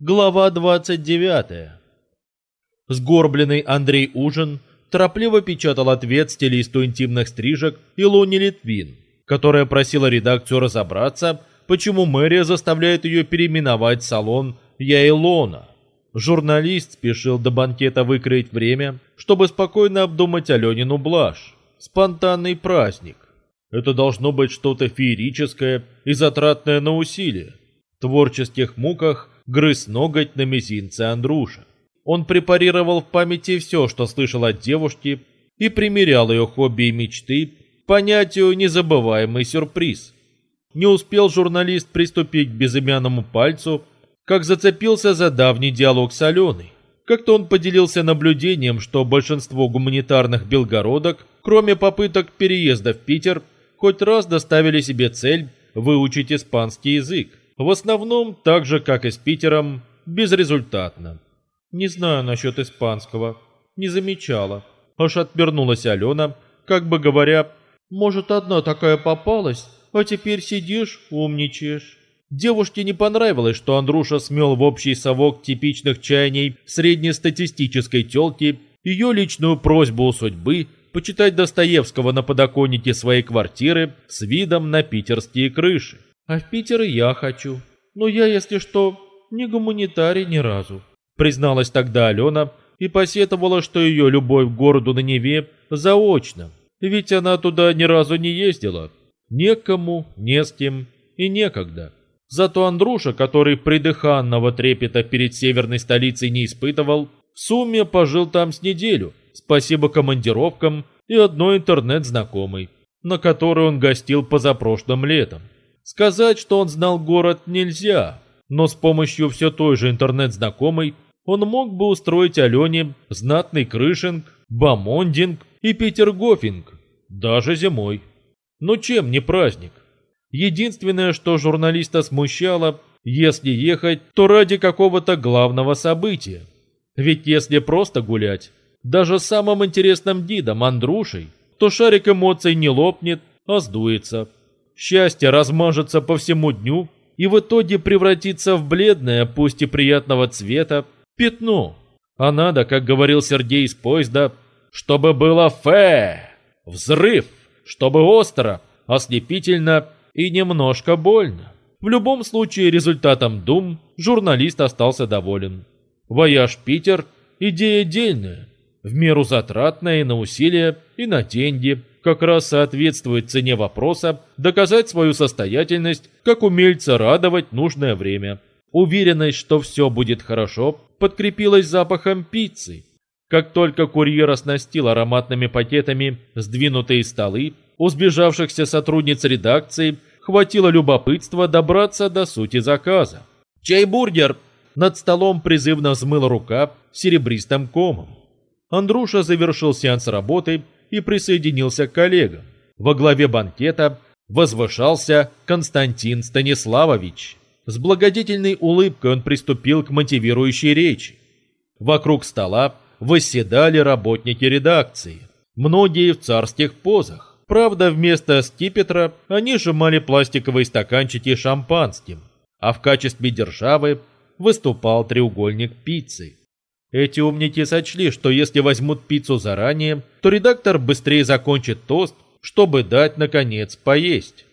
Глава 29. Сгорбленный Андрей Ужин торопливо печатал ответ стилисту интимных стрижек Илоне Литвин, которая просила редакцию разобраться, почему мэрия заставляет ее переименовать салон «Я Илона». Журналист спешил до банкета выкроить время, чтобы спокойно обдумать Аленину блажь. Спонтанный праздник. Это должно быть что-то феерическое и затратное на усилия. В творческих муках – грыз ноготь на мизинце Андруша. Он препарировал в памяти все, что слышал от девушки, и примерял ее хобби и мечты понятию «незабываемый сюрприз». Не успел журналист приступить к безымянному пальцу, как зацепился за давний диалог с Аленой. Как-то он поделился наблюдением, что большинство гуманитарных белгородок, кроме попыток переезда в Питер, хоть раз доставили себе цель выучить испанский язык. В основном, так же, как и с Питером, безрезультатно. Не знаю насчет испанского, не замечала. Аж отвернулась Алена, как бы говоря, «Может, одна такая попалась, а теперь сидишь, умничаешь». Девушке не понравилось, что Андруша смел в общий совок типичных чаяний среднестатистической телки ее личную просьбу у судьбы почитать Достоевского на подоконнике своей квартиры с видом на питерские крыши. А в Питер и я хочу. Но я, если что, не гуманитарий ни разу. Призналась тогда Алена и посетовала, что ее любовь к городу на Неве заочна. Ведь она туда ни разу не ездила. Некому, не с кем и некогда. Зато Андруша, который придыханного трепета перед северной столицей не испытывал, в сумме пожил там с неделю, спасибо командировкам и одной интернет-знакомой, на которой он гостил позапрошлым летом. Сказать, что он знал город, нельзя, но с помощью все той же интернет-знакомой он мог бы устроить Алене знатный крышинг, бамондинг и петергофинг, даже зимой. Но чем не праздник? Единственное, что журналиста смущало, если ехать, то ради какого-то главного события. Ведь если просто гулять, даже самым интересным дидом, Андрушей, то шарик эмоций не лопнет, а сдуется. Счастье размажется по всему дню и в итоге превратится в бледное, пусть и приятного цвета, пятно. А надо, как говорил Сергей из поезда, чтобы было фе, взрыв, чтобы остро, ослепительно и немножко больно. В любом случае результатом дум журналист остался доволен. Вояж Питер – идея дельная, в меру затратная и на усилия, и на деньги, как раз соответствует цене вопроса доказать свою состоятельность, как умельца радовать нужное время. Уверенность, что все будет хорошо, подкрепилась запахом пиццы. Как только курьер оснастил ароматными пакетами сдвинутые столы, у сбежавшихся сотрудниц редакции хватило любопытства добраться до сути заказа. «Чай бургер!» Над столом призывно взмыла рука серебристым комом. Андруша завершил сеанс работы и присоединился к коллегам. Во главе банкета возвышался Константин Станиславович. С благодетельной улыбкой он приступил к мотивирующей речи. Вокруг стола восседали работники редакции, многие в царских позах. Правда, вместо скипетра они сжимали пластиковые стаканчики шампанским, а в качестве державы выступал треугольник пиццы. Эти умники сочли, что если возьмут пиццу заранее, то редактор быстрее закончит тост, чтобы дать, наконец, поесть.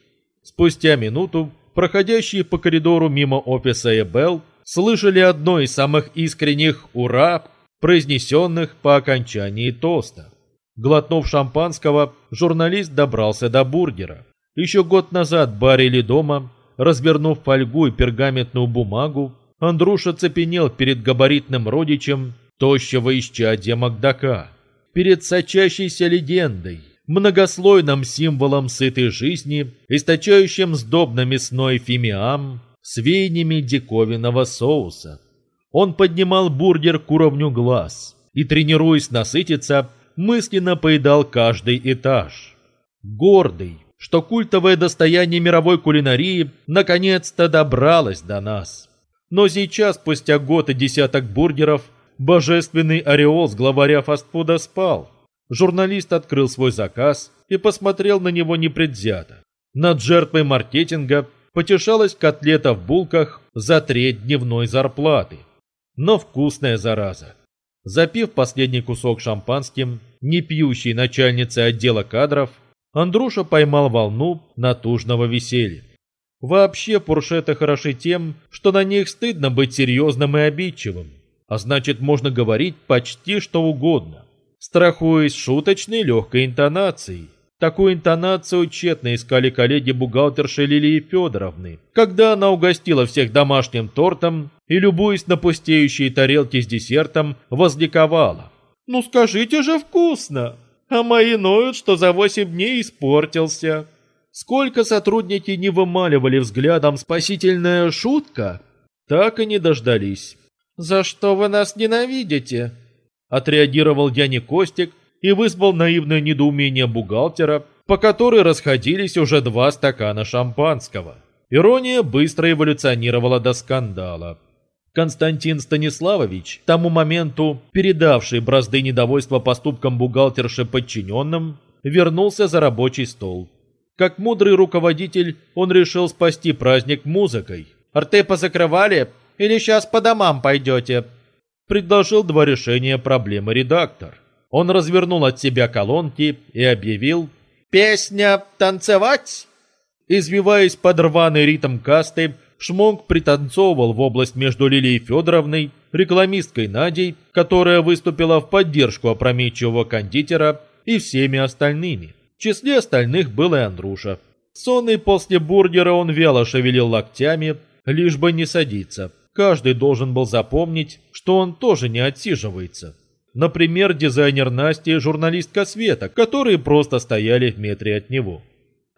Спустя минуту проходящие по коридору мимо офиса Эбел слышали одно из самых искренних «Ура!», произнесенных по окончании тоста. Глотнув шампанского, журналист добрался до бургера. Еще год назад барили дома, развернув фольгу и пергаментную бумагу, Андруша цепенел перед габаритным родичем тощего исчадья Макдака, перед сочащейся легендой, многослойным символом сытой жизни, источающим сдобно-мясной фимиам с веяниями диковинного соуса. Он поднимал бургер к уровню глаз и, тренируясь насытиться, мысленно поедал каждый этаж. Гордый, что культовое достояние мировой кулинарии наконец-то добралось до нас. Но сейчас, спустя год и десяток бургеров, божественный ореол с главаря фастфуда спал. Журналист открыл свой заказ и посмотрел на него непредвзято. Над жертвой маркетинга потешалась котлета в булках за треть дневной зарплаты. Но вкусная зараза. Запив последний кусок шампанским, не пьющей начальницей отдела кадров, Андруша поймал волну натужного веселья. Вообще пуршеты хороши тем, что на них стыдно быть серьезным и обидчивым, а значит можно говорить почти что угодно, страхуясь шуточной легкой интонацией. Такую интонацию тщетно искали коллеги-бухгалтерши Лилии Федоровны, когда она угостила всех домашним тортом и, любуясь на пустеющие тарелки с десертом, возликовала. «Ну скажите же вкусно! А мои ноют, что за восемь дней испортился!» Сколько сотрудники не вымаливали взглядом спасительная шутка, так и не дождались. «За что вы нас ненавидите?» Отреагировал Яни Костик и вызвал наивное недоумение бухгалтера, по которой расходились уже два стакана шампанского. Ирония быстро эволюционировала до скандала. Константин Станиславович, к тому моменту передавший бразды недовольства поступком бухгалтерши подчиненным, вернулся за рабочий стол. Как мудрый руководитель, он решил спасти праздник музыкой. «Арте позакрывали? Или сейчас по домам пойдете?» Предложил два решения проблемы редактор. Он развернул от себя колонки и объявил «Песня танцевать!» Извиваясь под рваный ритм касты, Шмонг пританцовывал в область между Лилией Федоровной, рекламисткой Надей, которая выступила в поддержку опрометчивого кондитера, и всеми остальными. В числе остальных был и Андруша. Сонный после бургера он вяло шевелил локтями, лишь бы не садиться. Каждый должен был запомнить, что он тоже не отсиживается. Например, дизайнер Насти и журналистка Света, которые просто стояли в метре от него.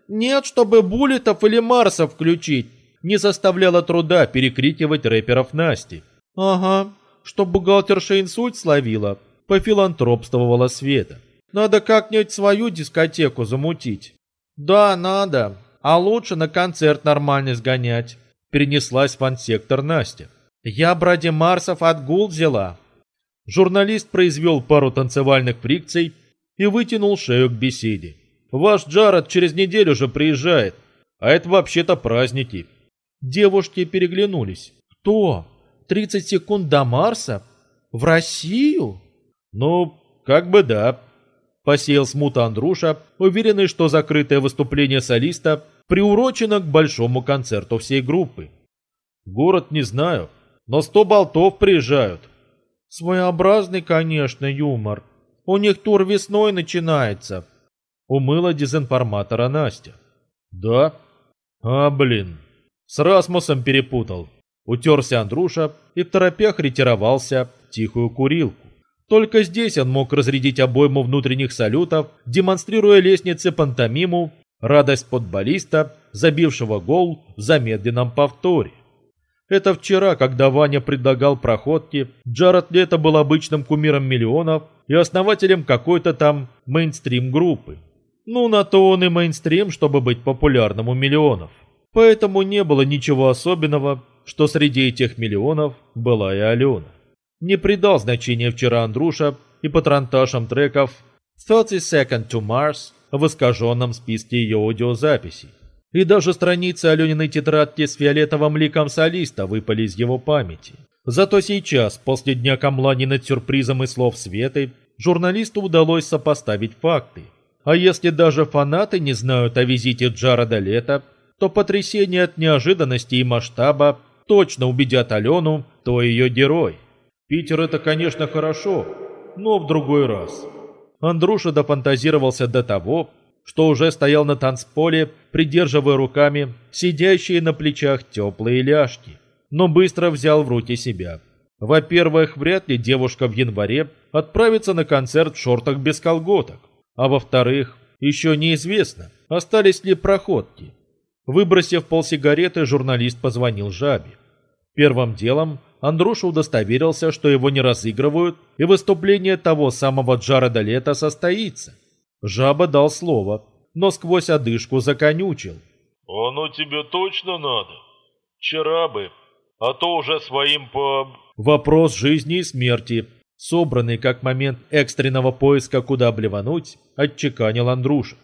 «Нет, чтобы Буллетов или Марса включить!» Не заставляло труда перекрикивать рэперов Насти. «Ага, чтоб бухгалтерша инсульт словила», – пофилантропствовала Света. Надо как-нибудь свою дискотеку замутить. Да, надо. А лучше на концерт нормальный сгонять. Перенеслась в ансектор Настя. Я бради Марсов отгул взяла. Журналист произвел пару танцевальных фрикций и вытянул шею к беседе. Ваш Джаред через неделю же приезжает, а это вообще-то праздники. Девушки переглянулись. Кто? 30 секунд до Марса? В Россию? Ну, как бы да, посеял смута Андруша, уверенный, что закрытое выступление солиста приурочено к большому концерту всей группы. Город не знаю, но сто болтов приезжают. Своеобразный, конечно, юмор. У них тур весной начинается. Умыла дезинформатора Настя. Да? А, блин. С Расмусом перепутал. Утерся Андруша и в торопях ретировался в тихую курилку. Только здесь он мог разрядить обойму внутренних салютов, демонстрируя лестнице пантомиму радость футболиста, забившего гол в замедленном повторе. Это вчера, когда Ваня предлагал проходки, Джаред Лето был обычным кумиром миллионов и основателем какой-то там мейнстрим-группы. Ну, на то он и мейнстрим, чтобы быть популярным у миллионов. Поэтому не было ничего особенного, что среди этих миллионов была и Алена. Не придал значения вчера Андруша и патронташам треков «30 Second to Mars» в искаженном списке ее аудиозаписей. И даже страницы Алениной тетрадки с фиолетовым ликом солиста выпали из его памяти. Зато сейчас, после дня камлани над сюрпризом и слов Светы, журналисту удалось сопоставить факты. А если даже фанаты не знают о визите Джареда Лето, то потрясение от неожиданности и масштаба точно убедят Алену, кто ее герой. Питер это, конечно, хорошо, но в другой раз. Андруша дофантазировался до того, что уже стоял на танцполе, придерживая руками сидящие на плечах теплые ляжки, но быстро взял в руки себя. Во-первых, вряд ли девушка в январе отправится на концерт в шортах без колготок, а во-вторых, еще неизвестно, остались ли проходки. Выбросив полсигареты, журналист позвонил Жабе. Первым делом Андруша удостоверился, что его не разыгрывают, и выступление того самого Джареда Лета состоится. Жаба дал слово, но сквозь одышку законючил. «Оно тебе точно надо? Вчера бы, а то уже своим по...» Вопрос жизни и смерти, собранный как момент экстренного поиска, куда блевануть, отчеканил Андруша.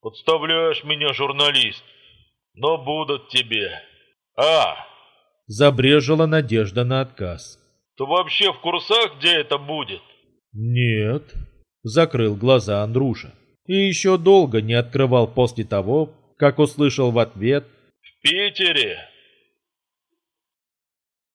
«Подставляешь меня, журналист. но будут тебе. А, Забрежила надежда на отказ. ты вообще в курсах, где это будет? Нет, закрыл глаза Андруша. И еще долго не открывал после того, как услышал в ответ В Питере.